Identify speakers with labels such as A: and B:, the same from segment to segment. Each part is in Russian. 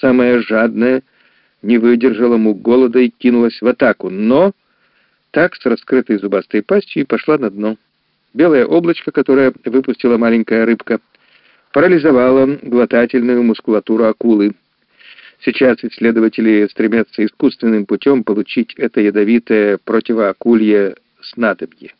A: самая жадная, не выдержала мук голода и кинулась в атаку, но так с раскрытой зубастой пастью и пошла на дно. Белое облачко, которое выпустила маленькая рыбка, парализовало глотательную мускулатуру акулы. Сейчас исследователи стремятся искусственным путем получить это ядовитое противоакулье снадобье.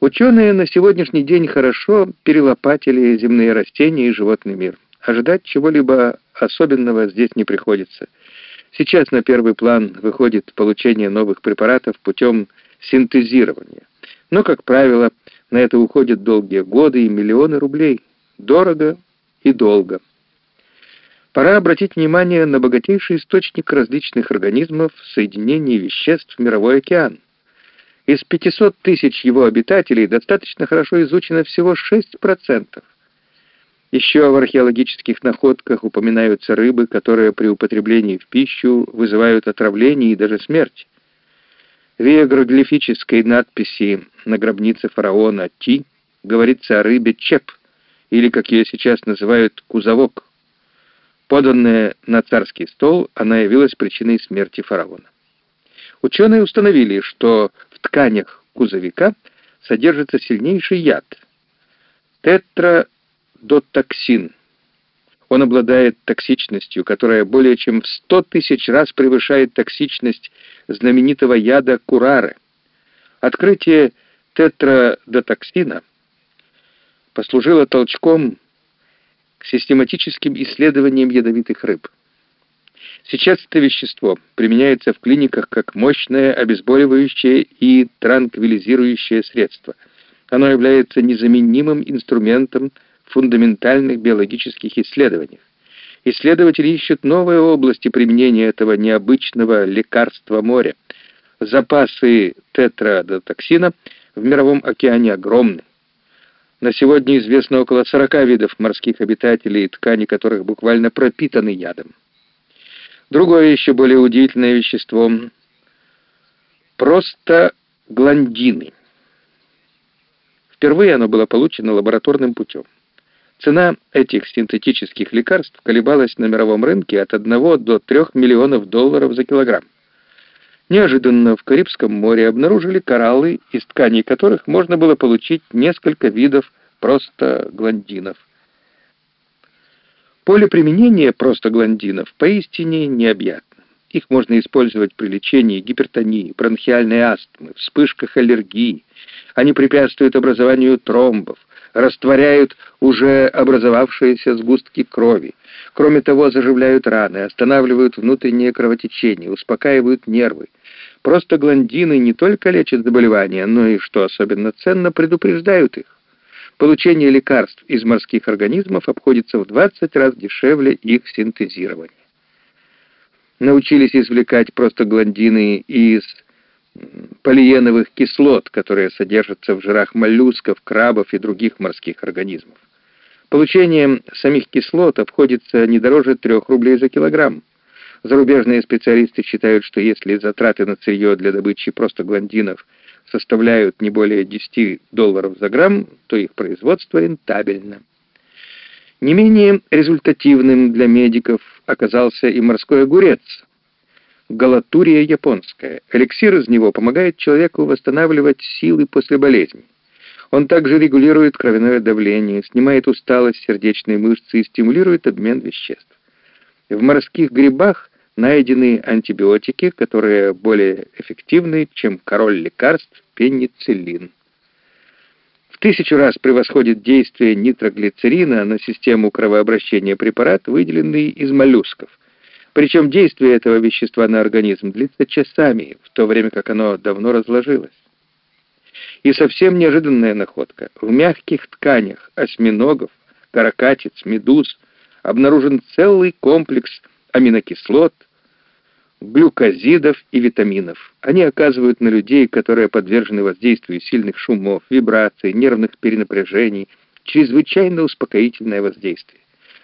A: Ученые на сегодняшний день хорошо перелопатили земные растения и животный мир. Ожидать чего-либо особенного здесь не приходится. Сейчас на первый план выходит получение новых препаратов путем синтезирования. Но, как правило, на это уходят долгие годы и миллионы рублей. Дорого и долго. Пора обратить внимание на богатейший источник различных организмов соединений веществ в мировой океан. Из 500 тысяч его обитателей достаточно хорошо изучено всего 6%. Еще в археологических находках упоминаются рыбы, которые при употреблении в пищу вызывают отравление и даже смерть. В иероглифической надписи на гробнице фараона Ти говорится о рыбе чеп, или, как ее сейчас называют, кузовок. Поданная на царский стол, она явилась причиной смерти фараона. Ученые установили, что в тканях кузовика содержится сильнейший яд — тетрадотоксин. Он обладает токсичностью, которая более чем в 100 тысяч раз превышает токсичность знаменитого яда курары. Открытие тетрадотоксина послужило толчком к систематическим исследованиям ядовитых рыб. Сейчас это вещество применяется в клиниках как мощное обезболивающее и транквилизирующее средство. Оно является незаменимым инструментом фундаментальных биологических исследованиях. Исследователи ищут новые области применения этого необычного лекарства моря. Запасы тетрадотоксина в мировом океане огромны. На сегодня известно около 40 видов морских обитателей, ткани которых буквально пропитаны ядом. Другое еще более удивительное вещество — просто гландины. Впервые оно было получено лабораторным путем. Цена этих синтетических лекарств колебалась на мировом рынке от 1 до 3 миллионов долларов за килограмм. Неожиданно в Карибском море обнаружили кораллы, из тканей которых можно было получить несколько видов просто гландинов. Поле применения простагландинов поистине необъятно. Их можно использовать при лечении гипертонии, бронхиальной астмы, вспышках аллергии. Они препятствуют образованию тромбов, растворяют уже образовавшиеся сгустки крови. Кроме того, заживляют раны, останавливают внутреннее кровотечение, успокаивают нервы. Простагландины не только лечат заболевания, но и, что особенно ценно, предупреждают их. Получение лекарств из морских организмов обходится в 20 раз дешевле их синтезирования. Научились извлекать простагландины из полиеновых кислот, которые содержатся в жирах моллюсков, крабов и других морских организмов. Получение самих кислот обходится не дороже 3 рублей за килограмм. Зарубежные специалисты считают, что если затраты на сырье для добычи простагландинов – составляют не более 10 долларов за грамм, то их производство рентабельно. Не менее результативным для медиков оказался и морской огурец. Галатурия японская. Эликсир из него помогает человеку восстанавливать силы после болезни. Он также регулирует кровяное давление, снимает усталость сердечной мышцы и стимулирует обмен веществ. В морских грибах найдены антибиотики, которые более эффективны, чем король лекарств пенициллин. В тысячу раз превосходит действие нитроглицерина на систему кровообращения препарат, выделенный из моллюсков. Причем действие этого вещества на организм длится часами, в то время как оно давно разложилось. И совсем неожиданная находка. В мягких тканях осьминогов, каракатиц, медуз обнаружен целый комплекс аминокислот, глюкозидов и витаминов. Они оказывают на людей, которые подвержены воздействию сильных шумов, вибраций, нервных перенапряжений, чрезвычайно успокоительное воздействие.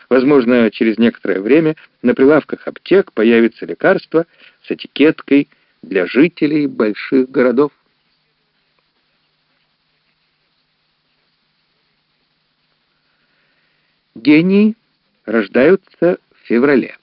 A: Возможно, через некоторое время на прилавках аптек появится лекарство с этикеткой для жителей больших городов. Гении рождаются в феврале.